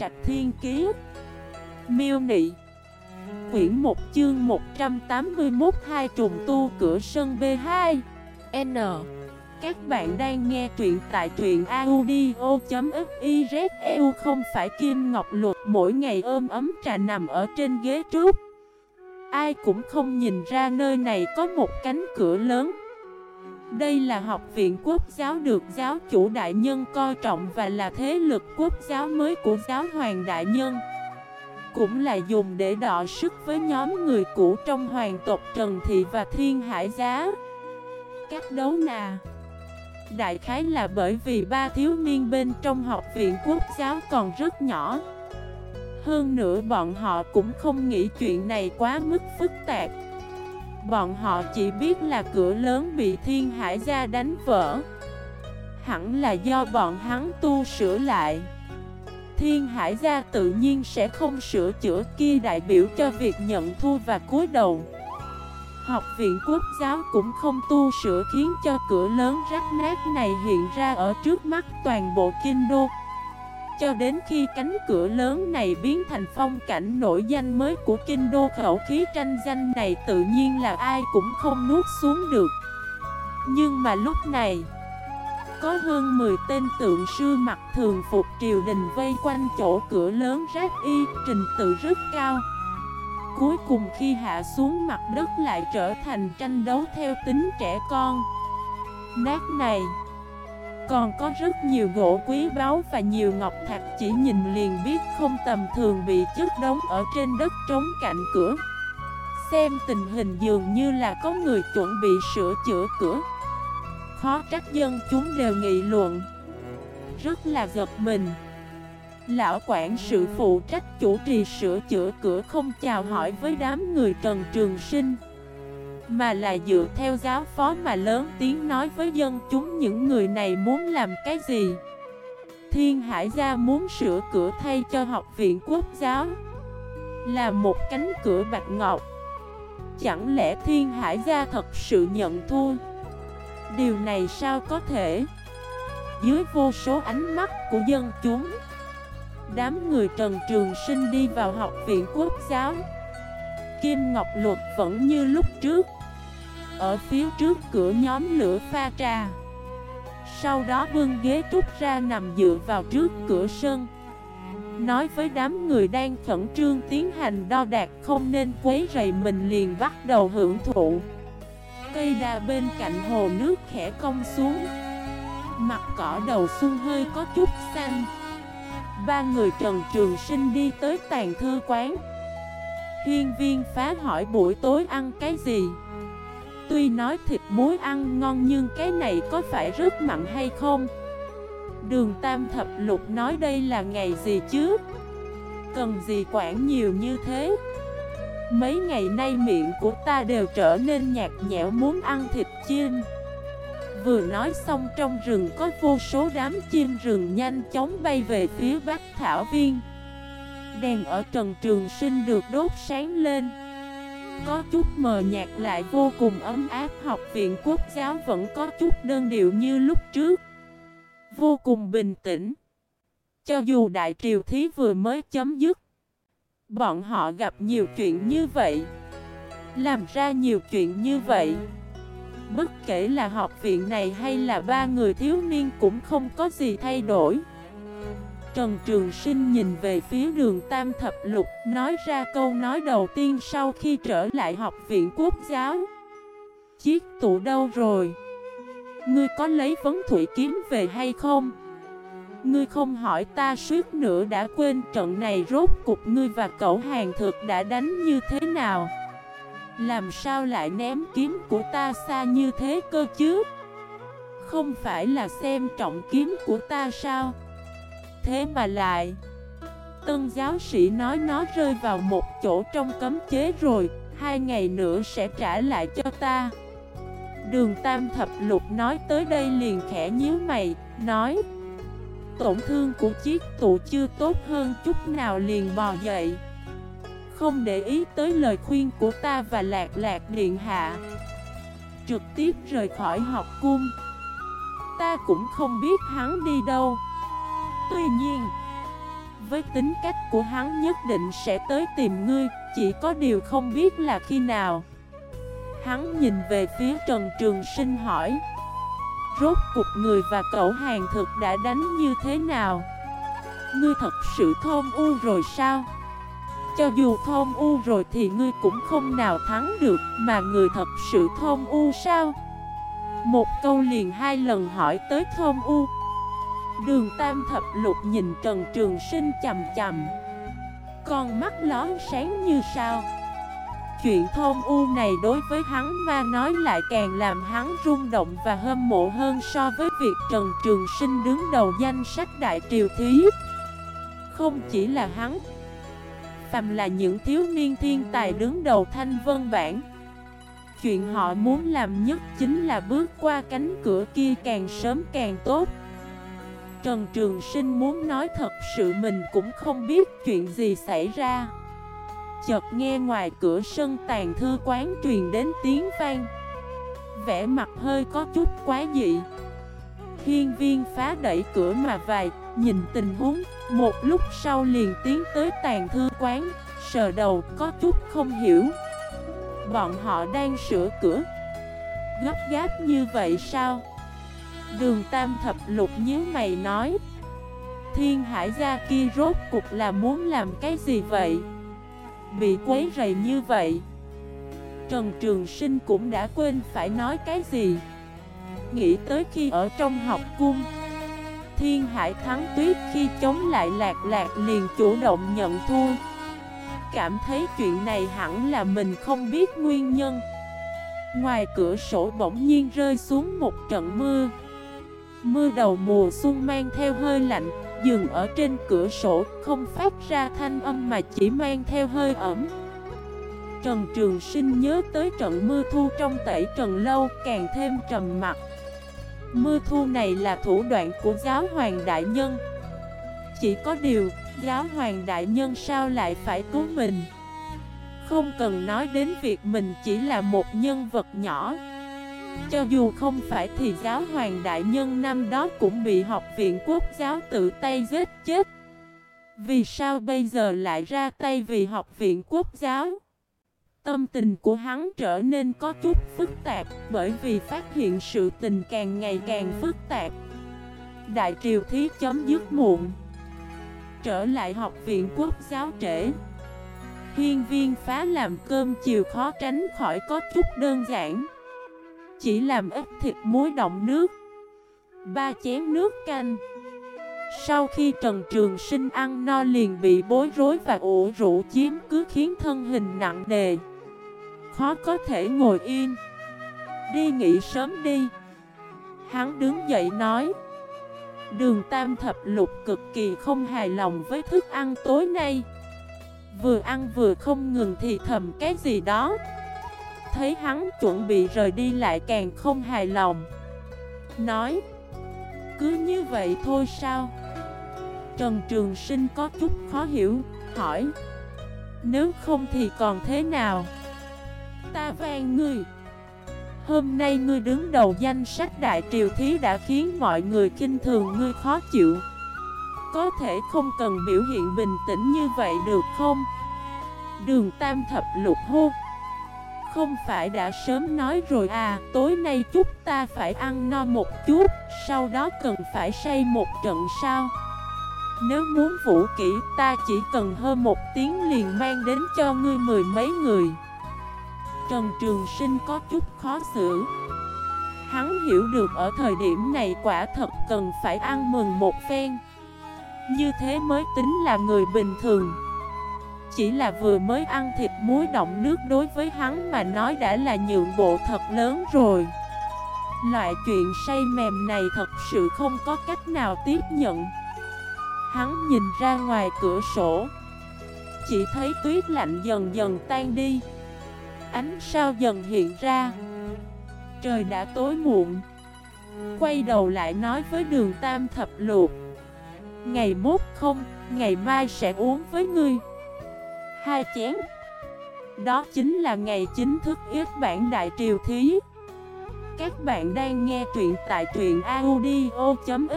Trạch Thiên Kiế Miêu Nị. Quyển 1 chương 181 Hai trùng tu, cửa sân B2 N. Các bạn đang nghe truyện tại truyện audio.xyzeu không phải Kim Ngọc Luật mỗi ngày ôm ấm trà nằm ở trên ghế trúc Ai cũng không nhìn ra nơi này có một cánh cửa lớn đây là học viện quốc giáo được giáo chủ đại nhân coi trọng và là thế lực quốc giáo mới của giáo hoàng đại nhân. Cũng là dùng để đọ sức với nhóm người cũ trong hoàng tộc Trần Thị và Thiên Hải Giá. Các đấu nà. Đại khái là bởi vì ba thiếu niên bên trong học viện quốc giáo còn rất nhỏ. Hơn nữa bọn họ cũng không nghĩ chuyện này quá mức phức tạp. Bọn họ chỉ biết là cửa lớn bị thiên hải gia đánh vỡ. Hẳn là do bọn hắn tu sửa lại. Thiên hải gia tự nhiên sẽ không sửa chữa kia đại biểu cho việc nhận thu và cúi đầu. Học viện quốc giáo cũng không tu sửa khiến cho cửa lớn rách nát này hiện ra ở trước mắt toàn bộ kinh đô cho đến khi cánh cửa lớn này biến thành phong cảnh nổi danh mới của kinh đô, khẩu khí tranh danh này tự nhiên là ai cũng không nuốt xuống được. Nhưng mà lúc này, Có hơn 10 tên tượng sư mặc thường phục triều đình vây quanh chỗ cửa lớn rác y, trình tự rất cao. Cuối cùng khi hạ xuống, mặt đất lại trở thành tranh đấu theo tính trẻ con. Nát này còn có rất nhiều gỗ quý báu và nhiều ngọc thạch chỉ nhìn liền biết không tầm thường bị chất đống ở trên đất trống cạnh cửa. Xem tình hình dường như là có người chuẩn bị sửa chữa cửa. Khó trách dân chúng đều nghị luận. Rất là giật mình. Lão quản sự phụ trách chủ trì sửa chữa cửa không chào hỏi với đám người Trần Trường Sinh mà là dựa theo giáo phó mà lớn tiếng nói với dân chúng những người này muốn làm cái gì. Thiên Hải Gia muốn sửa cửa thay cho học viện quốc giáo, Là một cánh cửa bạch ngọc. Chẳng lẽ Thiên Hải Gia thật sự nhận thua? Điều này sao có thể? Dưới vô số ánh mắt của dân chúng, Đám người Trần Trường Sinh đi vào học viện quốc giáo. Kim Ngọc Luật vẫn như lúc trước ở phía trước cửa nhóm lửa pha trà. Sau đó bưng ghế trúc ra nằm dựa vào trước cửa sân. Nói với đám người đang khẩn trương tiến hành đo đạc không nên quấy rầy mình liền bắt đầu hưởng thụ. Cây đa bên cạnh hồ nước khẽ cong xuống. Mặt cỏ đầu xuân hơi có chút xanh. Ba người Trần Trường Sinh đi tới tàn thư quán. Hiên viên phá hỏi buổi tối ăn cái gì? Tuy nói thịt muối ăn ngon nhưng cái này có phải rất mặn hay không? Đường Tam Thập Lục nói đây là ngày gì chứ? Cần gì quản nhiều như thế? Mấy ngày nay miệng của ta đều trở nên nhạt nhẽo muốn ăn thịt chim Vừa nói xong trong rừng có vô số đám chim rừng nhanh chóng bay về phía Bắc Thảo Viên Đèn ở Trần Trường Sinh được đốt sáng lên có chút mờ nhạt lại vô cùng ấm áp. Học viện quốc giáo vẫn có chút đơn điệu như lúc trước, Vô cùng bình tĩnh. Cho dù đại triều thí vừa mới chấm dứt, Bọn họ gặp nhiều chuyện như vậy, Làm ra nhiều chuyện như vậy. Bất kể là học viện này hay là ba người thiếu niên cũng không có gì thay đổi. Trần Trường Sinh nhìn về phía đường Tam Thập Lục, Nói ra câu nói đầu tiên sau khi trở lại học viện quốc giáo Chiếc tủ đâu rồi? Ngươi có lấy vấn thủy kiếm về hay không? Ngươi không hỏi ta suốt nữa đã quên trận này rốt cục ngươi và cậu hàng thực đã đánh như thế nào? Làm sao lại ném kiếm của ta xa như thế cơ chứ? Không phải là xem trọng kiếm của ta sao? Thế mà lại. Tân giáo sĩ nói nó rơi vào một chỗ trong cấm chế rồi, Hai ngày nữa sẽ trả lại cho ta. Đường Tam Thập Lục nói tới đây liền khẽ nhíu mày, Nói, Tổn thương của chiếc tụ chưa tốt hơn chút nào liền bò dậy. Không để ý tới lời khuyên của ta và lạc lạc điện hạ. Trực tiếp rời khỏi học cung. Ta cũng không biết hắn đi đâu. Tuy nhiên, với tính cách của hắn nhất định sẽ tới tìm ngươi Chỉ có điều không biết là khi nào. Hắn nhìn về phía Trần Trường Sinh hỏi Rốt cục người và cậu hàng thực đã đánh như thế nào? Ngươi thật sự thôn u rồi sao? Cho dù thôn u rồi thì ngươi cũng không nào thắng được Mà người thật sự thôn u sao? Một câu liền hai lần hỏi tới thôn u. Đường tam thập lục nhìn Trần Trường Sinh chầm chầm. Con mắt lón sáng như sao. Chuyện thôn u này đối với hắn mà nói lại càng làm hắn rung động và hâm mộ hơn so với việc Trần Trường Sinh đứng đầu danh sách đại triều thí. Không chỉ là hắn, Phàm là những thiếu niên thiên tài đứng đầu thanh vân bản Chuyện họ muốn làm nhất chính là bước qua cánh cửa kia càng sớm càng tốt. Trần Trường Sinh muốn nói thật sự mình cũng không biết chuyện gì xảy ra. Chợt nghe ngoài cửa sân tàn thư quán truyền đến tiếng vang. Vẻ mặt hơi có chút quá dị. Hiên viên phá đẩy cửa mà vài, Nhìn tình huống, Một lúc sau liền tiến tới tàn thư quán, Sờ đầu, có chút không hiểu. Bọn họ đang sửa cửa. Gấp gáp như vậy sao? Đường Tam Thập Lục nhớ mày nói. Thiên hải gia kia rốt cục là muốn làm cái gì vậy? Bị quấy rầy như vậy. Trần Trường Sinh cũng đã quên phải nói cái gì. Nghĩ tới khi ở trong học cung, Thiên hải thắng tuyết khi chống lại lạc lạc liền chủ động nhận thua. Cảm thấy chuyện này hẳn là mình không biết nguyên nhân. Ngoài cửa sổ bỗng nhiên rơi xuống một trận mưa. Mưa đầu mùa xuân mang theo hơi lạnh Dừng ở trên cửa sổ, Không phát ra thanh âm mà chỉ mang theo hơi ẩm. Trần Trường Sinh nhớ tới trận mưa thu trong tẩy Trần Lâu, Càng thêm trầm mặt Mưa thu này là thủ đoạn của giáo hoàng đại nhân. Chỉ có điều, Giáo hoàng đại nhân sao lại phải cứu mình? Không cần nói đến việc mình chỉ là một nhân vật nhỏ cho dù không phải thì giáo hoàng đại nhân năm đó cũng bị học viện quốc giáo tự tay giết chết. Vì sao bây giờ lại ra tay vì học viện quốc giáo? Tâm tình của hắn trở nên có chút phức tạp Bởi vì phát hiện sự tình càng ngày càng phức tạp. Đại triều thí chấm dứt muộn. Trở lại học viện quốc giáo trễ. Hiên viên phá làm cơm chiều khó tránh khỏi có chút đơn giản chỉ làm ít thịt muối động nước. Ba chén nước canh. Sau khi Trần Trường Sinh ăn no liền bị bối rối và ủ rũ chiếm cứ khiến thân hình nặng nề. Khó có thể ngồi yên. Đi nghỉ sớm đi. Hắn đứng dậy nói, Đường Tam Thập Lục cực kỳ không hài lòng với thức ăn tối nay. Vừa ăn vừa không ngừng thì thầm cái gì đó thấy hắn chuẩn bị rời đi lại càng không hài lòng. Nói, Cứ như vậy thôi sao? Trần Trường Sinh có chút khó hiểu, Hỏi, Nếu không thì còn thế nào? Ta van ngươi, Hôm nay ngươi đứng đầu danh sách đại triều thí đã khiến mọi người kinh thường ngươi khó chịu. Có thể không cần biểu hiện bình tĩnh như vậy được không? Đường Tam Thập Lục hô không phải đã sớm nói rồi à Tối nay chút ta phải ăn no một chút, Sau đó cần phải say một trận sao? Nếu muốn vũ kỹ ta chỉ cần hơn một tiếng liền mang đến cho ngươi mười mấy người. Trần Trường Sinh có chút khó xử. Hắn hiểu được ở thời điểm này quả thật cần phải ăn mừng một phen. Như thế mới tính là người bình thường chỉ là vừa mới ăn thịt muối động nước đối với hắn mà nói đã là nhượng bộ thật lớn rồi. Loại chuyện say mềm này thật sự không có cách nào tiếp nhận. Hắn nhìn ra ngoài cửa sổ. Chỉ thấy tuyết lạnh dần dần tan đi. Ánh sao dần hiện ra. Trời đã tối muộn. Quay đầu lại nói với đường tam thập luộc Ngày mốt không, ngày mai sẽ uống với ngươi hai chén. Đó chính là ngày chính thức ít bản đại triều thí. Các bạn đang nghe truyện tại truyện audio.fif